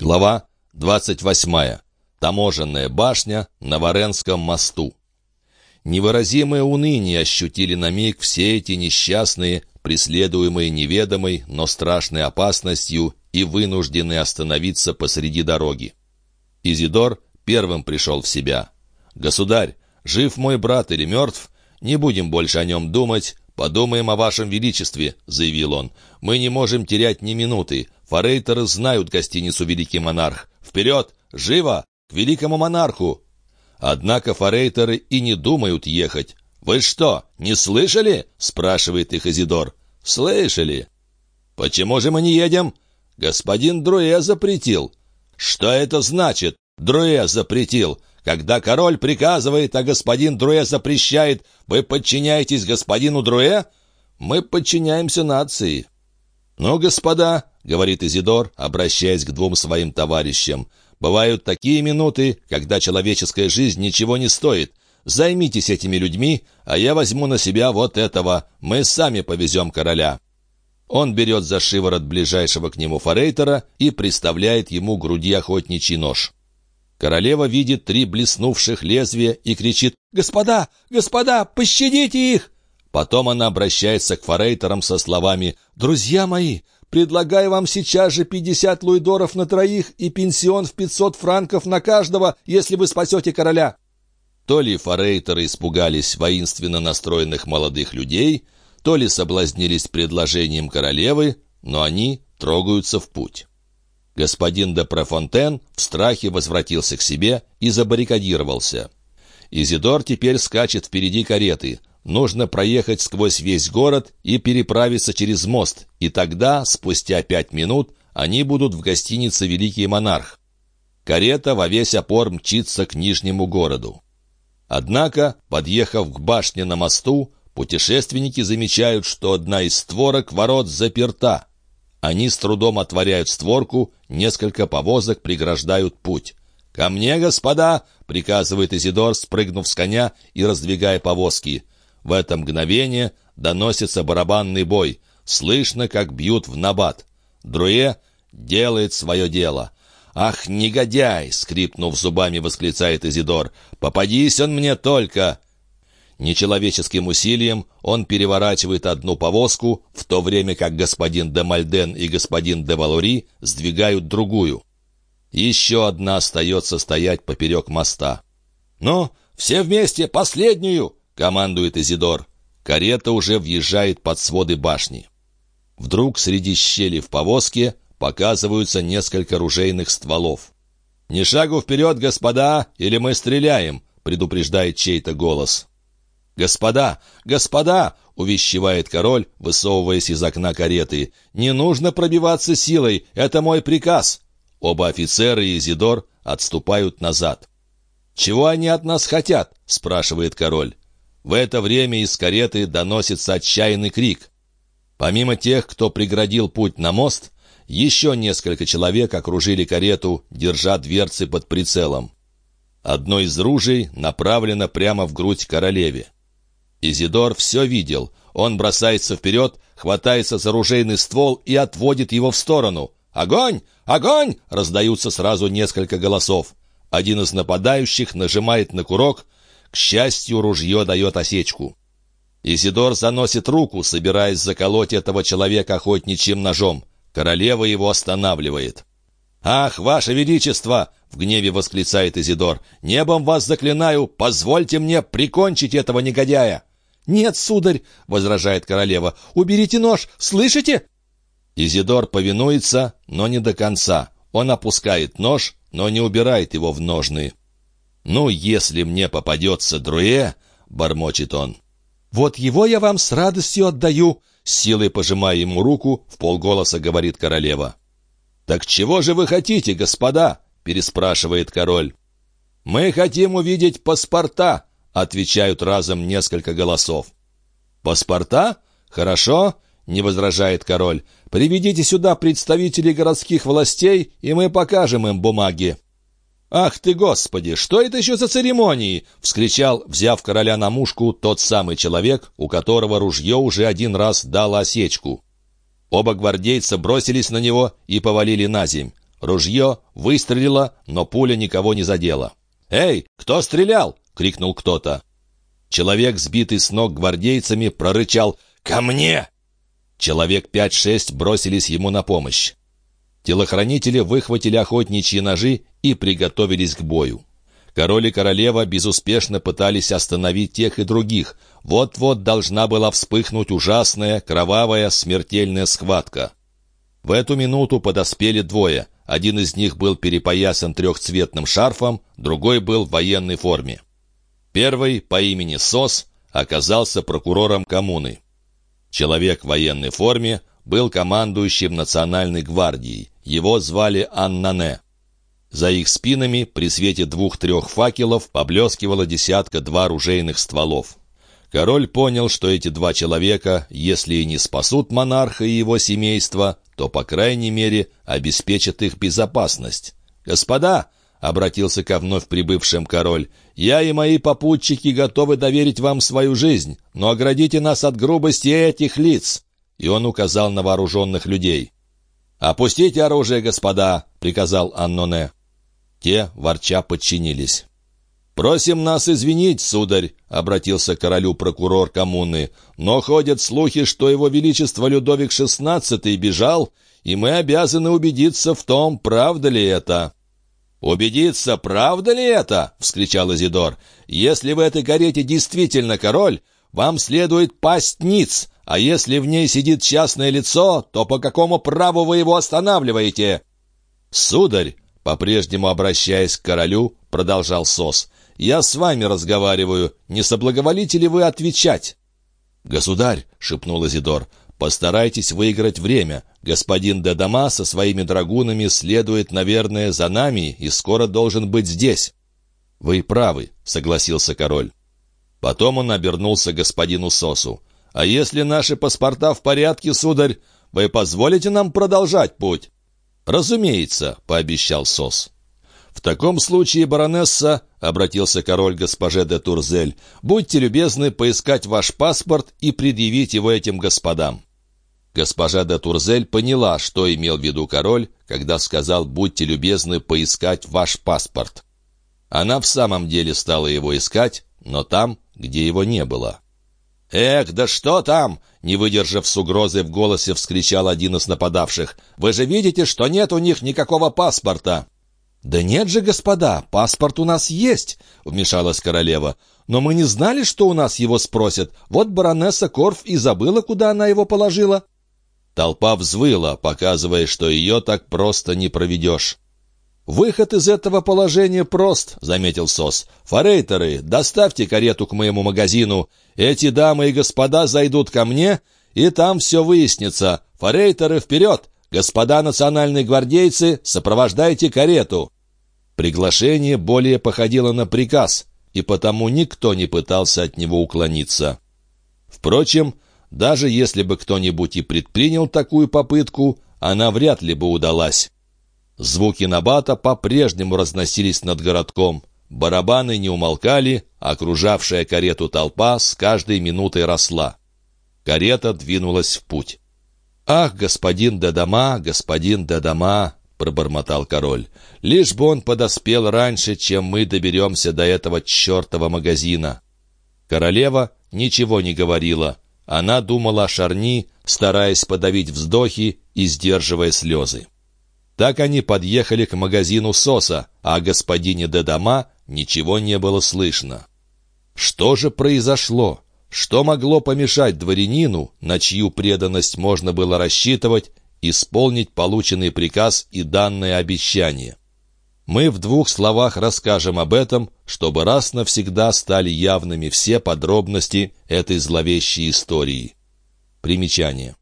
Глава 28. Таможенная башня на Варенском мосту. Невыразимое уныние ощутили на миг все эти несчастные, преследуемые неведомой, но страшной опасностью и вынужденные остановиться посреди дороги. Изидор первым пришел в себя. «Государь, жив мой брат или мертв? Не будем больше о нем думать, подумаем о вашем величестве», — заявил он. «Мы не можем терять ни минуты. Форейтеры знают гостиницу «Великий монарх». Вперед! Живо! К великому монарху!» Однако форейтеры и не думают ехать. «Вы что, не слышали?» — спрашивает их Изидор. «Слышали». «Почему же мы не едем?» «Господин Друэ запретил». «Что это значит? Друэ запретил. Когда король приказывает, а господин Друэ запрещает, вы подчиняетесь господину Друэ?» «Мы подчиняемся нации». «Ну, господа, говорит Изидор, обращаясь к двум своим товарищам. «Бывают такие минуты, когда человеческая жизнь ничего не стоит. Займитесь этими людьми, а я возьму на себя вот этого. Мы сами повезем короля». Он берет за шиворот ближайшего к нему форейтера и приставляет ему груди охотничий нож. Королева видит три блеснувших лезвия и кричит «Господа! Господа! Пощадите их!» Потом она обращается к форейтерам со словами «Друзья мои, Предлагаю вам сейчас же 50 луидоров на троих и пенсион в 500 франков на каждого, если вы спасете короля». То ли форейтеры испугались воинственно настроенных молодых людей, то ли соблазнились предложением королевы, но они трогаются в путь. Господин де Профонтен в страхе возвратился к себе и забаррикадировался. Изидор теперь скачет впереди кареты, Нужно проехать сквозь весь город и переправиться через мост, и тогда, спустя пять минут, они будут в гостинице «Великий монарх». Карета во весь опор мчится к Нижнему городу. Однако, подъехав к башне на мосту, путешественники замечают, что одна из створок ворот заперта. Они с трудом отворяют створку, несколько повозок преграждают путь. «Ко мне, господа!» — приказывает Изидор, спрыгнув с коня и раздвигая повозки — в это мгновение доносится барабанный бой. Слышно, как бьют в набат. Друе делает свое дело. «Ах, негодяй!» — скрипнув зубами, восклицает Изидор. «Попадись он мне только!» Нечеловеческим усилием он переворачивает одну повозку, в то время как господин де Мальден и господин де Валури сдвигают другую. Еще одна остается стоять поперек моста. «Ну, все вместе, последнюю!» командует Изидор. Карета уже въезжает под своды башни. Вдруг среди щели в повозке показываются несколько ружейных стволов. «Ни шагу вперед, господа, или мы стреляем!» — предупреждает чей-то голос. «Господа! Господа!» — увещевает король, высовываясь из окна кареты. «Не нужно пробиваться силой! Это мой приказ!» Оба офицера и Изидор отступают назад. «Чего они от нас хотят?» — спрашивает король. В это время из кареты доносится отчаянный крик. Помимо тех, кто преградил путь на мост, еще несколько человек окружили карету, держа дверцы под прицелом. Одно из ружей направлено прямо в грудь королеве. Изидор все видел. Он бросается вперед, хватается за ружейный ствол и отводит его в сторону. «Огонь! Огонь!» — раздаются сразу несколько голосов. Один из нападающих нажимает на курок — к счастью, ружье дает осечку. Изидор заносит руку, собираясь заколоть этого человека охотничьим ножом. Королева его останавливает. «Ах, ваше величество!» — в гневе восклицает Изидор. «Небом вас заклинаю, позвольте мне прикончить этого негодяя!» «Нет, сударь!» — возражает королева. «Уберите нож, слышите?» Изидор повинуется, но не до конца. Он опускает нож, но не убирает его в ножны. «Ну, если мне попадется Друэ», — бормочет он. «Вот его я вам с радостью отдаю», — силой пожимая ему руку, в полголоса говорит королева. «Так чего же вы хотите, господа?» — переспрашивает король. «Мы хотим увидеть паспорта», — отвечают разом несколько голосов. «Паспорта? Хорошо», — не возражает король. «Приведите сюда представителей городских властей, и мы покажем им бумаги». «Ах ты, Господи, что это еще за церемонии?» — вскричал, взяв короля на мушку, тот самый человек, у которого ружье уже один раз дало осечку. Оба гвардейца бросились на него и повалили на земь. Ружье выстрелило, но пуля никого не задела. «Эй, кто стрелял?» — крикнул кто-то. Человек, сбитый с ног гвардейцами, прорычал «Ко мне!» Человек пять-шесть бросились ему на помощь. Телохранители выхватили охотничьи ножи и приготовились к бою. Король и королева безуспешно пытались остановить тех и других. Вот-вот должна была вспыхнуть ужасная, кровавая, смертельная схватка. В эту минуту подоспели двое. Один из них был перепоясан трехцветным шарфом, другой был в военной форме. Первый, по имени Сос, оказался прокурором коммуны. Человек в военной форме был командующим национальной гвардией. Его звали Аннане. За их спинами при свете двух-трех факелов поблескивало десятка-два оружейных стволов. Король понял, что эти два человека, если и не спасут монарха и его семейство, то, по крайней мере, обеспечат их безопасность. «Господа!» — обратился ко вновь прибывшим король. «Я и мои попутчики готовы доверить вам свою жизнь, но оградите нас от грубости этих лиц!» И он указал на вооруженных людей. «Опустите оружие, господа!» — приказал Анноне. Те, ворча, подчинились. «Просим нас извинить, сударь», — обратился к королю прокурор коммуны, «но ходят слухи, что его величество Людовик XVI бежал, и мы обязаны убедиться в том, правда ли это». «Убедиться, правда ли это?» — вскричал Изидор. «Если в этой карете действительно король, вам следует пасть ниц, а если в ней сидит частное лицо, то по какому праву вы его останавливаете?» «Сударь», по-прежнему обращаясь к королю, продолжал Сос. «Я с вами разговариваю. Не соблаговолите ли вы отвечать?» «Государь», — шепнул Изидор, — «постарайтесь выиграть время. Господин Дедама со своими драгунами следует, наверное, за нами и скоро должен быть здесь». «Вы правы», — согласился король. Потом он обернулся господину Сосу. «А если наши паспорта в порядке, сударь, вы позволите нам продолжать путь?» «Разумеется», — пообещал Сос. «В таком случае, баронесса», — обратился король госпоже де Турзель, «будьте любезны поискать ваш паспорт и предъявить его этим господам». Госпожа де Турзель поняла, что имел в виду король, когда сказал «будьте любезны поискать ваш паспорт». Она в самом деле стала его искать, но там, где его не было. «Эх, да что там!» — не выдержав с угрозой в голосе, вскричал один из нападавших. «Вы же видите, что нет у них никакого паспорта!» «Да нет же, господа, паспорт у нас есть!» — вмешалась королева. «Но мы не знали, что у нас его спросят. Вот баронесса Корф и забыла, куда она его положила». Толпа взвыла, показывая, что ее так просто не проведешь. «Выход из этого положения прост», — заметил Сос. «Форейтеры, доставьте карету к моему магазину. Эти дамы и господа зайдут ко мне, и там все выяснится. Форейтеры, вперед! Господа национальные гвардейцы, сопровождайте карету!» Приглашение более походило на приказ, и потому никто не пытался от него уклониться. Впрочем, даже если бы кто-нибудь и предпринял такую попытку, она вряд ли бы удалась. Звуки набата по-прежнему разносились над городком. Барабаны не умолкали, окружавшая карету толпа с каждой минутой росла. Карета двинулась в путь. «Ах, господин Дадама, господин Дадама!» — пробормотал король. «Лишь бы он подоспел раньше, чем мы доберемся до этого чертова магазина». Королева ничего не говорила. Она думала о Шарни, стараясь подавить вздохи и сдерживая слезы. Так они подъехали к магазину Соса, а о господине Дедама ничего не было слышно. Что же произошло? Что могло помешать дворянину, на чью преданность можно было рассчитывать, исполнить полученный приказ и данное обещание? Мы в двух словах расскажем об этом, чтобы раз навсегда стали явными все подробности этой зловещей истории. Примечание.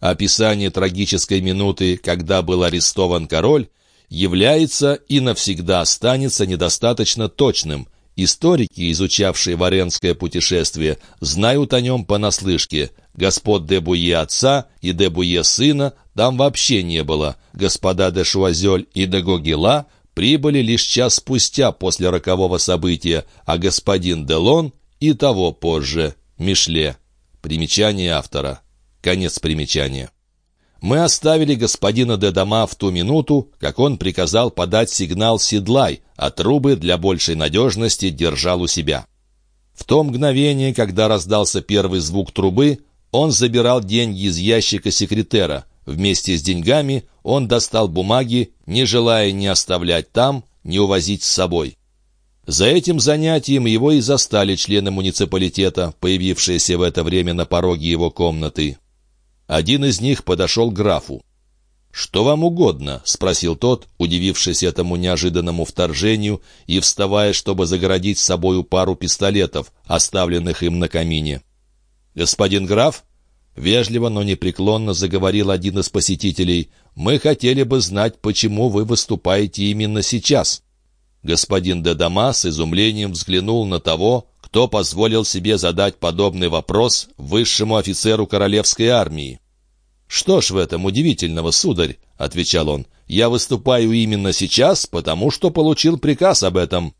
Описание трагической минуты, когда был арестован король, является и навсегда останется недостаточно точным. Историки, изучавшие Варенское путешествие, знают о нем понаслышке. Господ де Буе отца и де Буе сына там вообще не было. Господа де Шуазель и де Гогила прибыли лишь час спустя после рокового события, а господин Делон и того позже, Мишле. Примечание автора. Конец примечания. Мы оставили господина Дедама в ту минуту, как он приказал подать сигнал «Седлай», а трубы для большей надежности держал у себя. В то мгновение, когда раздался первый звук трубы, он забирал деньги из ящика секретера. Вместе с деньгами он достал бумаги, не желая ни оставлять там, ни увозить с собой. За этим занятием его и застали члены муниципалитета, появившиеся в это время на пороге его комнаты. Один из них подошел к графу. «Что вам угодно?» — спросил тот, удивившись этому неожиданному вторжению и вставая, чтобы загородить с собою пару пистолетов, оставленных им на камине. «Господин граф?» — вежливо, но непреклонно заговорил один из посетителей. «Мы хотели бы знать, почему вы выступаете именно сейчас». Господин Дедама с изумлением взглянул на того, кто позволил себе задать подобный вопрос высшему офицеру королевской армии. «Что ж в этом удивительного, сударь?» — отвечал он. «Я выступаю именно сейчас, потому что получил приказ об этом».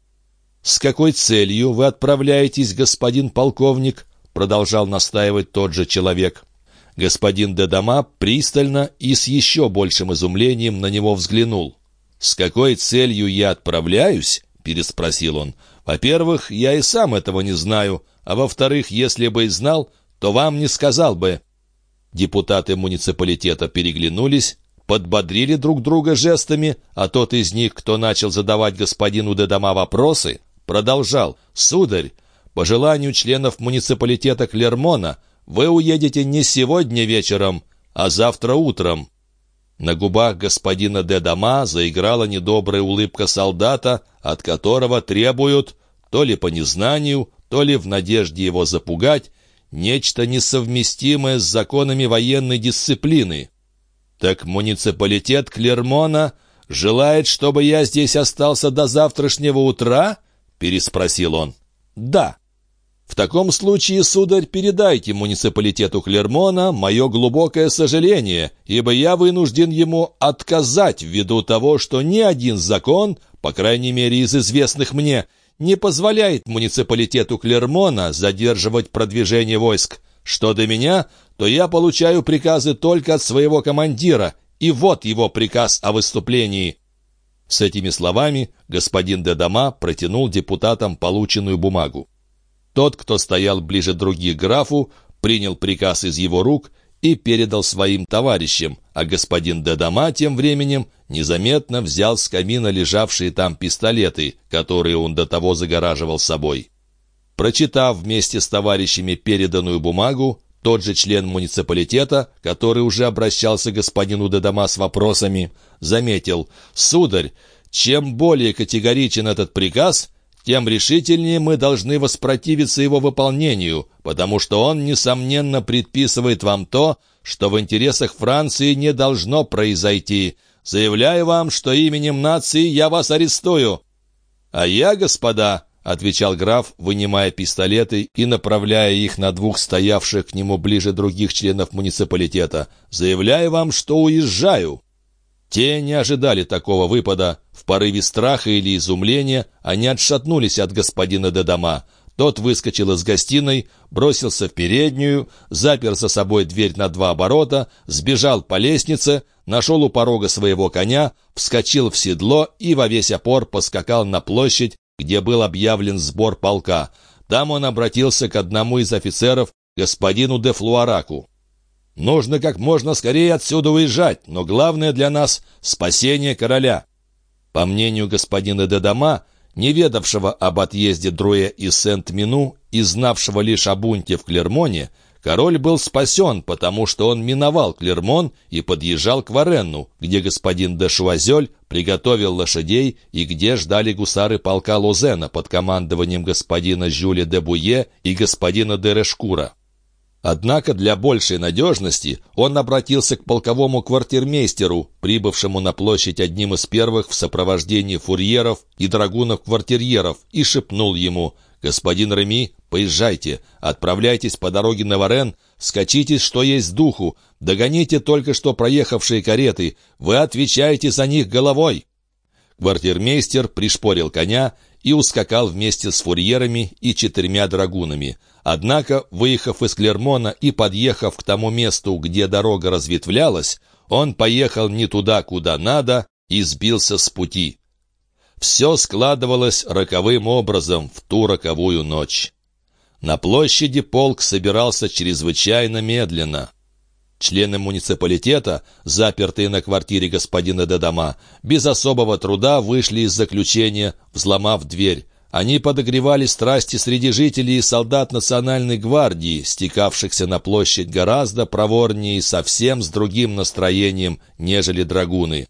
«С какой целью вы отправляетесь, господин полковник?» — продолжал настаивать тот же человек. Господин Дедама пристально и с еще большим изумлением на него взглянул. «С какой целью я отправляюсь?» — переспросил он. Во-первых, я и сам этого не знаю, а во-вторых, если бы и знал, то вам не сказал бы». Депутаты муниципалитета переглянулись, подбодрили друг друга жестами, а тот из них, кто начал задавать господину Дедама вопросы, продолжал. «Сударь, по желанию членов муниципалитета Клермона, вы уедете не сегодня вечером, а завтра утром». На губах господина де Дама заиграла недобрая улыбка солдата, от которого требуют, то ли по незнанию, то ли в надежде его запугать, нечто несовместимое с законами военной дисциплины. «Так муниципалитет Клермона желает, чтобы я здесь остался до завтрашнего утра?» — переспросил он. «Да». В таком случае, сударь, передайте муниципалитету Клермона мое глубокое сожаление, ибо я вынужден ему отказать ввиду того, что ни один закон, по крайней мере из известных мне, не позволяет муниципалитету Клермона задерживать продвижение войск. Что до меня, то я получаю приказы только от своего командира, и вот его приказ о выступлении». С этими словами господин Дедама протянул депутатам полученную бумагу. Тот, кто стоял ближе других графу, принял приказ из его рук и передал своим товарищам, а господин Дедама тем временем незаметно взял с камина лежавшие там пистолеты, которые он до того загораживал собой. Прочитав вместе с товарищами переданную бумагу, тот же член муниципалитета, который уже обращался к господину Дедама с вопросами, заметил, «Сударь, чем более категоричен этот приказ, тем решительнее мы должны воспротивиться его выполнению, потому что он, несомненно, предписывает вам то, что в интересах Франции не должно произойти. Заявляю вам, что именем нации я вас арестую». «А я, господа», — отвечал граф, вынимая пистолеты и направляя их на двух стоявших к нему ближе других членов муниципалитета, «заявляю вам, что уезжаю». Те не ожидали такого выпада. В порыве страха или изумления они отшатнулись от господина Дедама. Тот выскочил из гостиной, бросился в переднюю, запер за собой дверь на два оборота, сбежал по лестнице, нашел у порога своего коня, вскочил в седло и во весь опор поскакал на площадь, где был объявлен сбор полка. Там он обратился к одному из офицеров, господину де Флуараку. Нужно как можно скорее отсюда уезжать, но главное для нас — спасение короля». По мнению господина Дедама, не ведавшего об отъезде Друэ из Сент-Мину и знавшего лишь о бунте в Клермоне, король был спасен, потому что он миновал Клермон и подъезжал к Варенну, где господин де Шуазель приготовил лошадей и где ждали гусары полка Лозена под командованием господина Жюля де Буе и господина де Решкура. Однако для большей надежности он обратился к полковому квартирмейстеру, прибывшему на площадь одним из первых в сопровождении фурьеров и драгунов-квартирьеров, и шепнул ему «Господин Реми, поезжайте, отправляйтесь по дороге на Варен, скачите, что есть духу, догоните только что проехавшие кареты, вы отвечаете за них головой». Квартирмейстер пришпорил коня и ускакал вместе с фурьерами и четырьмя драгунами. Однако, выехав из Клермона и подъехав к тому месту, где дорога разветвлялась, Он поехал не туда, куда надо, и сбился с пути. Все складывалось роковым образом в ту роковую ночь. На площади полк собирался чрезвычайно медленно. Члены муниципалитета, запертые на квартире господина Дедама, без особого труда вышли из заключения, взломав дверь. Они подогревали страсти среди жителей и солдат Национальной гвардии, стекавшихся на площадь гораздо проворнее и совсем с другим настроением, нежели драгуны.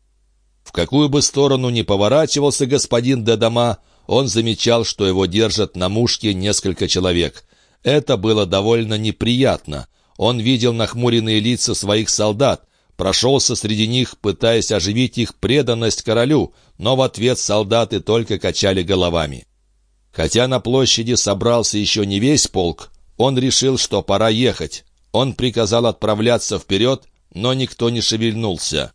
В какую бы сторону ни поворачивался господин Дедама, он замечал, что его держат на мушке несколько человек. Это было довольно неприятно. Он видел нахмуренные лица своих солдат, прошелся среди них, пытаясь оживить их преданность королю, но в ответ солдаты только качали головами. Хотя на площади собрался еще не весь полк, он решил, что пора ехать. Он приказал отправляться вперед, но никто не шевельнулся.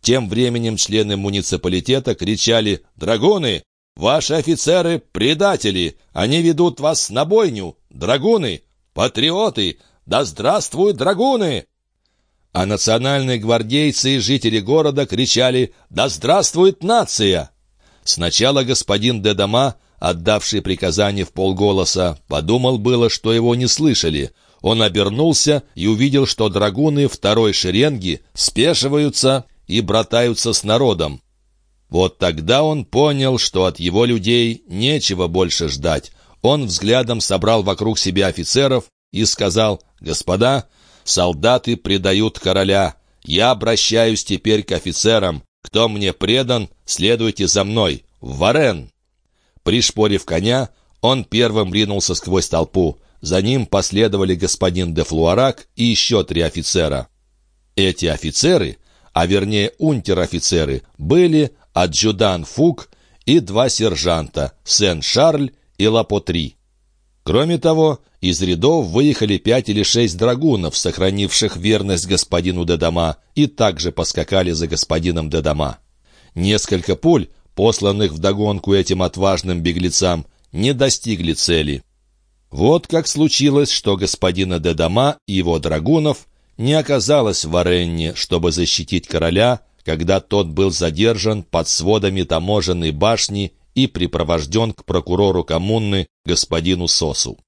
Тем временем члены муниципалитета кричали «Драгуны! Ваши офицеры — предатели! Они ведут вас на бойню! Драгуны! Патриоты! Да здравствуют драгуны!» А национальные гвардейцы и жители города кричали «Да здравствует нация!» Сначала господин Дедама, отдавший приказание в полголоса, подумал было, что его не слышали. Он обернулся и увидел, что драгуны второй шеренги спешиваются и братаются с народом. Вот тогда он понял, что от его людей нечего больше ждать. Он взглядом собрал вокруг себя офицеров и сказал, «Господа, солдаты предают короля. Я обращаюсь теперь к офицерам. Кто мне предан, следуйте за мной. Варен!» Пришпорив коня, он первым ринулся сквозь толпу. За ним последовали господин де Флуарак и еще три офицера. Эти офицеры а вернее унтер-офицеры, были адъюдан Фук и два сержанта Сен-Шарль и Лапотри. Кроме того, из рядов выехали пять или шесть драгунов, сохранивших верность господину Дедама, и также поскакали за господином Дедама. Несколько пуль, посланных вдогонку этим отважным беглецам, не достигли цели. Вот как случилось, что господина Дедама и его драгунов не оказалось в Варенне, чтобы защитить короля, когда тот был задержан под сводами таможенной башни и припровожден к прокурору коммуны господину Сосу.